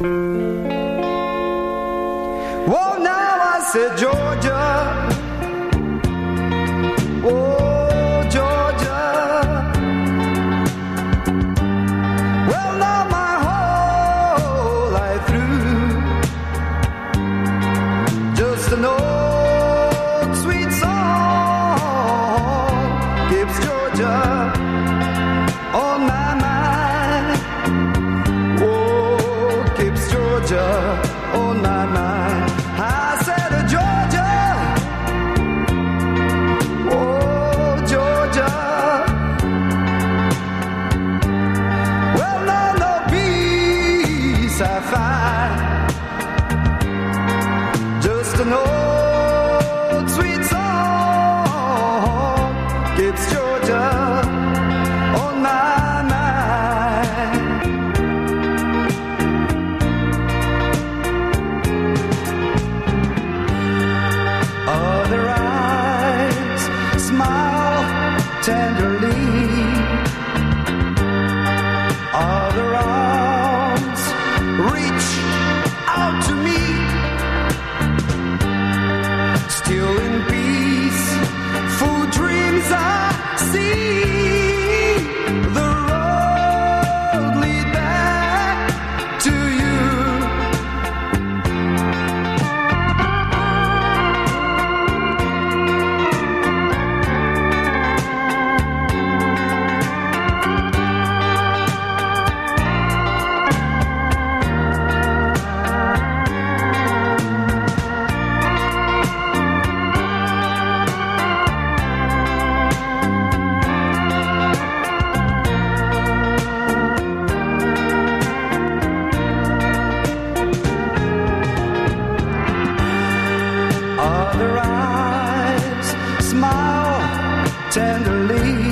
Well, now I said, Georgia. Oh, Georgia. Well, now my whole life through, just an old sweet song Georgia. to know. see. other eyes smile tenderly.